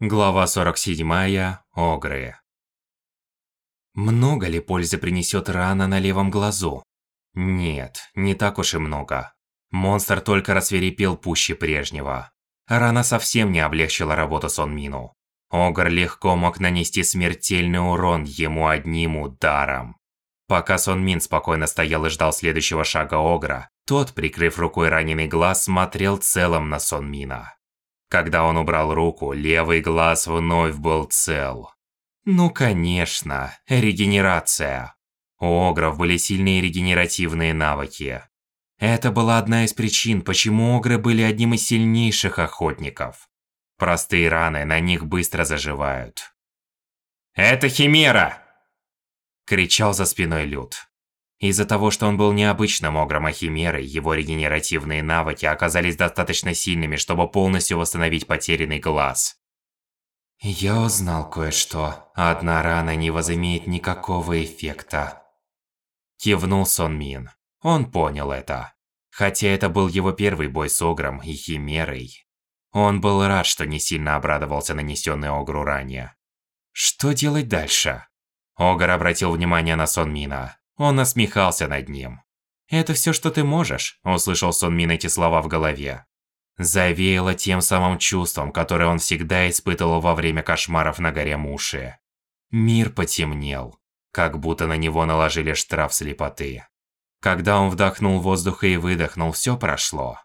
Глава 47. Огры. Много ли пользы принесет рана на левом глазу? Нет, не так уж и много. Монстр только рассверепел пуще прежнего. Рана совсем не облегчила работу Сонмину. Огр легко мог нанести смертельный урон ему одним ударом. Пока Сонмин спокойно стоял и ждал следующего шага Огра, тот, прикрыв рукой раненый глаз, смотрел целым на Сонмина. Когда он убрал руку, левый глаз вновь был цел. Ну конечно, регенерация. У огров были сильные регенеративные навыки. Это была одна из причин, почему огры были одним из сильнейших охотников. Простые раны на них быстро заживают. «Это Химера!» Кричал за спиной Люд. Из-за того, что он был необычным огром, а химерой, его регенеративные навыки оказались достаточно сильными, чтобы полностью восстановить потерянный глаз. Я узнал кое-что. Одна рана не возымеет никакого эффекта. Кивнул Сон Мин. Он понял это. Хотя это был его первый бой с Огром и Химерой. Он был рад, что не сильно обрадовался нанесенной Огру ранее. Что делать дальше? Огр обратил внимание на Сон Мина. Он насмехался над ним. «Это все, что ты можешь», – услышал Сон Мин эти слова в голове. Завеяло тем самым чувством, которое он всегда испытывал во время кошмаров на горе Муши. Мир потемнел, как будто на него наложили штраф слепоты. Когда он вдохнул воздуха и выдохнул, все прошло.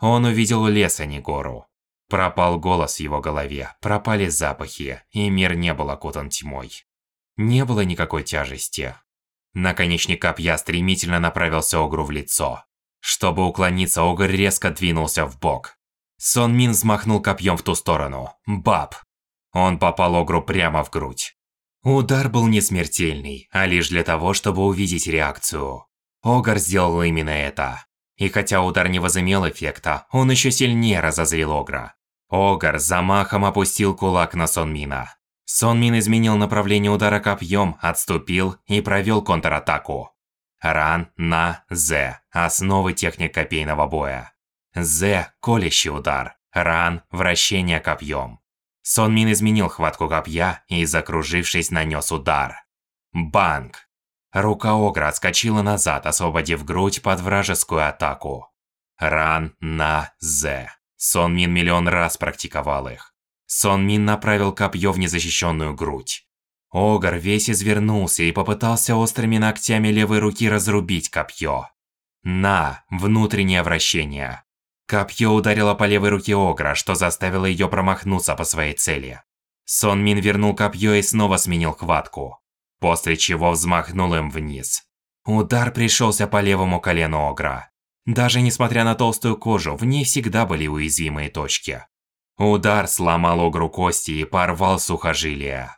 Он увидел лес, а не гору. Пропал голос в его голове, пропали запахи, и мир не был окутан тьмой. Не было никакой тяжести, Наконечник копья стремительно направился Огру в лицо. Чтобы уклониться, Огр резко двинулся в бок. Сон Мин взмахнул копьем в ту сторону. Баб! Он попал Огру прямо в грудь. Удар был не смертельный, а лишь для того, чтобы увидеть реакцию. Огр сделал именно это. И хотя удар не возымел эффекта, он еще сильнее разозлил Огра. Огр замахом опустил кулак на Сонмина. Сон Мин изменил направление удара копьем, отступил и провел контратаку. Ран, на, З – основы техник копейного боя. З – колющий удар, ран – вращение копьем. Сон Мин изменил хватку копья и, закружившись, нанес удар. Банг! Рука Огра отскочила назад, освободив грудь под вражескую атаку. Ран, на, З. Сон Мин миллион раз практиковал их. Сон Мин направил копье в незащищенную грудь. Огр весь извернулся и попытался острыми ногтями левой руки разрубить копье. На, внутреннее вращение. Копье ударило по левой руке Огра, что заставило ее промахнуться по своей цели. Сон Мин вернул копье и снова сменил хватку, после чего взмахнул им вниз. Удар пришелся по левому колену Огра. Даже несмотря на толстую кожу, в ней всегда были уязвимые точки. Удар сломал Огру кости и порвал сухожилия.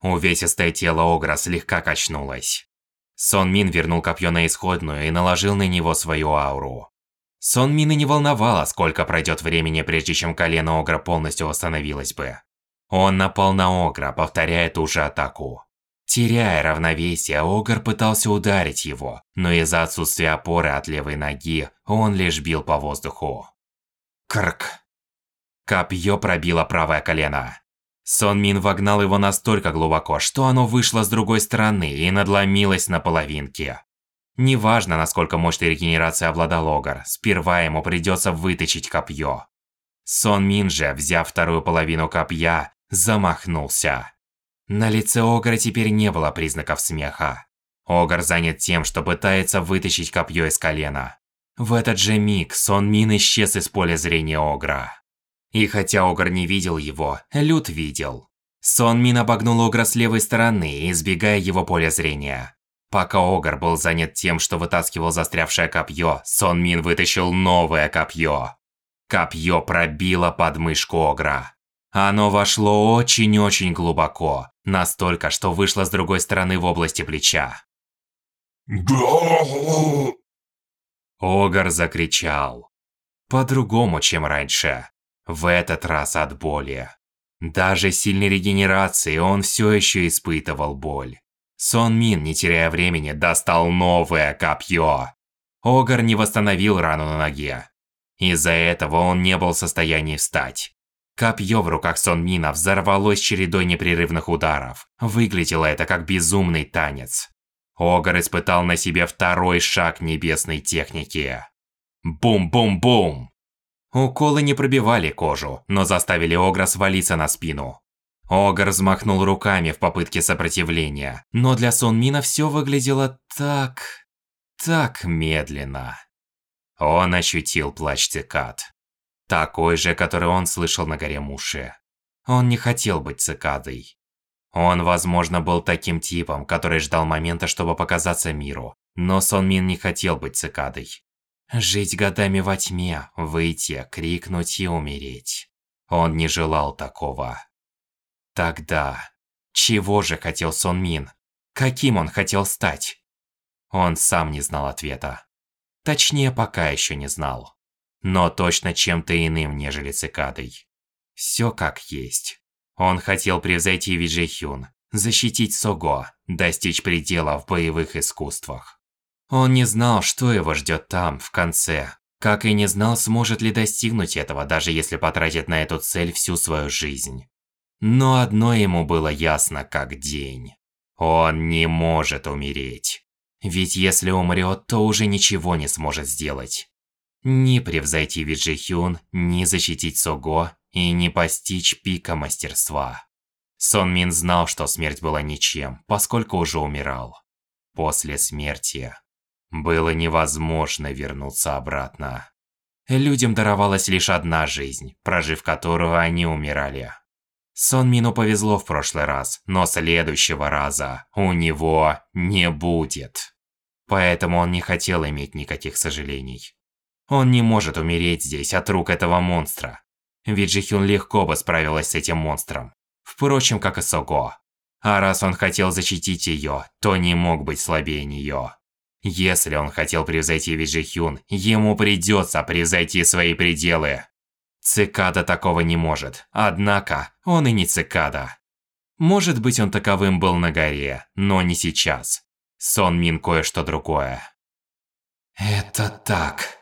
Увесистое тело Огра слегка качнулось. Сон Мин вернул копье на исходную и наложил на него свою ауру. Сон Мина не волновало, сколько пройдет времени, прежде чем колено Огра полностью восстановилось бы. Он напал на Огра, повторяя ту же атаку. Теряя равновесие, Огр пытался ударить его, но из-за отсутствия опоры от левой ноги, он лишь бил по воздуху. Крк. Копье пробило правое колено. Сон Мин вогнал его настолько глубоко, что оно вышло с другой стороны и надломилось на половинке. Неважно, насколько мощной регенерацией обладал Огар, сперва ему придется вытащить копье. Сон Мин же, взяв вторую половину копья, замахнулся. На лице Огара теперь не было признаков смеха. Огар занят тем, что пытается вытащить копье из колена. В этот же миг Сон Мин исчез из поля зрения Огра. И хотя Огр не видел его, Люд видел. Сон Мин обогнул Огра с левой стороны, избегая его поля зрения. Пока Огр был занят тем, что вытаскивал застрявшее копье, Сон Мин вытащил новое копье. Копье пробило подмышку Огра. Оно вошло очень-очень глубоко, настолько, что вышло с другой стороны в области плеча. Огр закричал. По-другому, чем раньше. В этот раз от боли. Даже сильной регенерации он все еще испытывал боль. Сон Мин, не теряя времени, достал новое копье. Огар не восстановил рану на ноге. Из-за этого он не был в состоянии встать. Копье в руках Сон Мина взорвалось чередой непрерывных ударов. Выглядело это как безумный танец. Огр испытал на себе второй шаг небесной техники. Бум-бум-бум! Уколы не пробивали кожу, но заставили Огра свалиться на спину. Огр взмахнул руками в попытке сопротивления, но для Сон Мина все выглядело так... так медленно. Он ощутил плач цикад. Такой же, который он слышал на горе Муши. Он не хотел быть цикадой. Он, возможно, был таким типом, который ждал момента, чтобы показаться миру. Но Сон Мин не хотел быть цикадой. Жить годами во тьме, выйти, крикнуть и умереть. Он не желал такого. Тогда, чего же хотел Сон Мин? Каким он хотел стать? Он сам не знал ответа. Точнее, пока еще не знал но точно чем-то иным, нежели цикадой. Все как есть. Он хотел превзойти Виджи Хюн, защитить Сого, достичь предела в боевых искусствах. Он не знал, что его ждет там, в конце, как и не знал, сможет ли достигнуть этого, даже если потратит на эту цель всю свою жизнь. Но одно ему было ясно как день. Он не может умереть. Ведь если умрет, то уже ничего не сможет сделать. Ни превзойти Виджи Хюн, ни защитить Сого и не постичь пика мастерства. Сон Мин знал, что смерть была ничем, поскольку уже умирал. После смерти было невозможно вернуться обратно. Людям даровалась лишь одна жизнь, прожив которую они умирали. Сон Мину повезло в прошлый раз, но следующего раза у него не будет. Поэтому он не хотел иметь никаких сожалений. Он не может умереть здесь от рук этого монстра. Ведь Джихюн легко бы справилась с этим монстром. Впрочем, как и Сого. А раз он хотел защитить ее, то не мог быть слабее нее. Если он хотел превзойти Виджи Хюн, ему придется превзойти свои пределы. Цикада такого не может, однако он и не цикада. Может быть он таковым был на горе, но не сейчас. Сон Мин кое-что другое. Это так.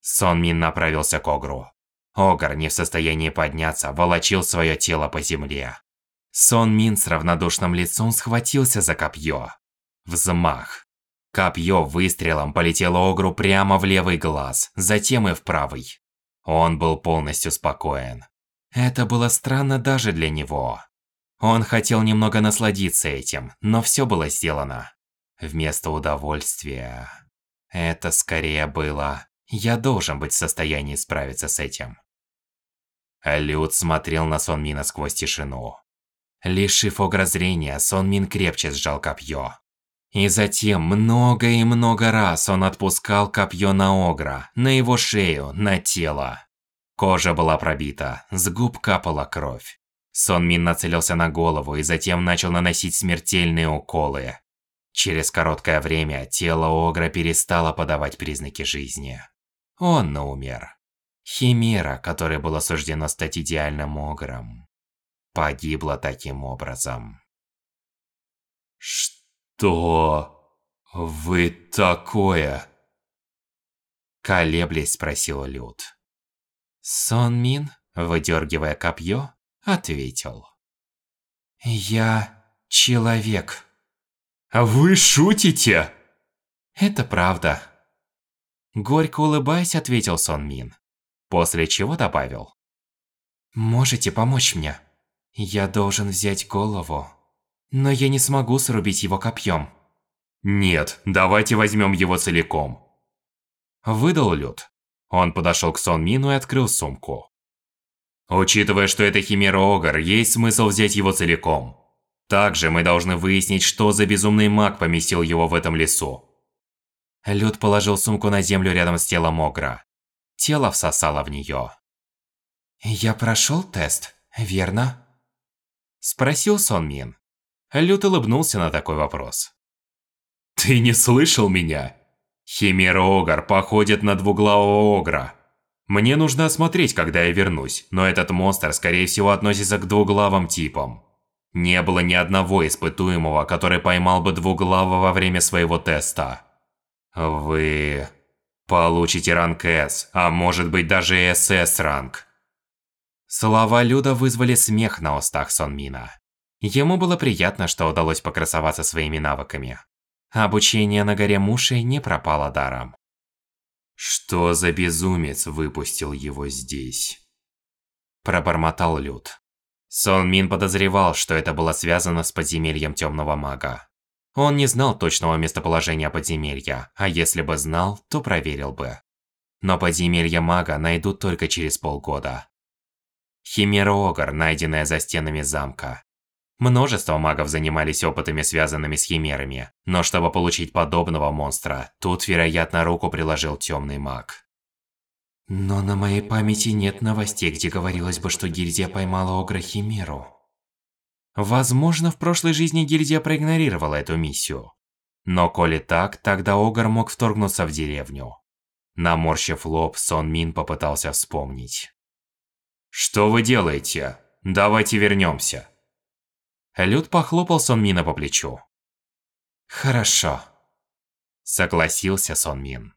Сон Мин направился к Огру. Огр, не в состоянии подняться, волочил свое тело по земле. Сон Мин с равнодушным лицом схватился за копье. Взмах. Копье выстрелом полетело Огру прямо в левый глаз, затем и в правый. Он был полностью спокоен. Это было странно даже для него. Он хотел немного насладиться этим, но все было сделано. Вместо удовольствия... Это скорее было я должен быть в состоянии справиться с этим. Люд смотрел на Сон Мина сквозь тишину. Лишив Огра зрения, Сон Мин крепче сжал копье. И затем много и много раз он отпускал копье на Огра, на его шею, на тело. Кожа была пробита, с губ капала кровь. Сон Мин нацелился на голову и затем начал наносить смертельные уколы. Через короткое время тело Огра перестало подавать признаки жизни. Он умер. Химера, которой было суждено стать идеальным огром, погибла таким образом. «Что вы такое?» Колеблясь, спросил Люд. Сон Мин, выдергивая копье, ответил. «Я человек». «Вы шутите?» «Это правда». Горько улыбаясь, ответил Сон Мин. После чего добавил. «Можете помочь мне? Я должен взять голову. Но я не смогу срубить его копьем». «Нет, давайте возьмем его целиком». Выдал Люд. Он подошел к Сон Мину и открыл сумку. Учитывая, что это Химера Огр, есть смысл взять его целиком. Также мы должны выяснить, что за безумный маг поместил его в этом лесу. Люд положил сумку на землю рядом с телом Огра. Тело всосало в нее. «Я прошел тест, верно?» Спросил Сон Мин. Люд улыбнулся на такой вопрос. «Ты не слышал меня? Химера Огр походит на двуглавого Огра. Мне нужно осмотреть, когда я вернусь, но этот монстр, скорее всего, относится к двуглавым типам. Не было ни одного испытуемого, который поймал бы двуглавого во время своего теста. Вы получите ранг С, а может быть даже СС ранг. Слова Люда вызвали смех на устах Сонмина. Ему было приятно, что удалось покрасоваться своими навыками. Обучение на горе Муши не пропало даром. Что за безумец выпустил его здесь? Пробормотал Люд. Сон Мин подозревал, что это было связано с подземельем Темного Мага. Он не знал точного местоположения подземелья, а если бы знал, то проверил бы. Но подземелье мага найдут только через полгода. Химера Огр, найденная за стенами замка. Множество магов занимались опытами, связанными с химерами, но чтобы получить подобного монстра, тут, вероятно, руку приложил темный маг. Но на моей памяти нет новостей, где говорилось бы, что гильдия поймала Огра Химеру. Возможно, в прошлой жизни гильдия проигнорировала эту миссию. Но коли так, тогда Огр мог вторгнуться в деревню. Наморщив лоб, Сон Мин попытался вспомнить. «Что вы делаете? Давайте вернемся». Люд похлопал Сон Мина по плечу. «Хорошо», – согласился Сон Мин.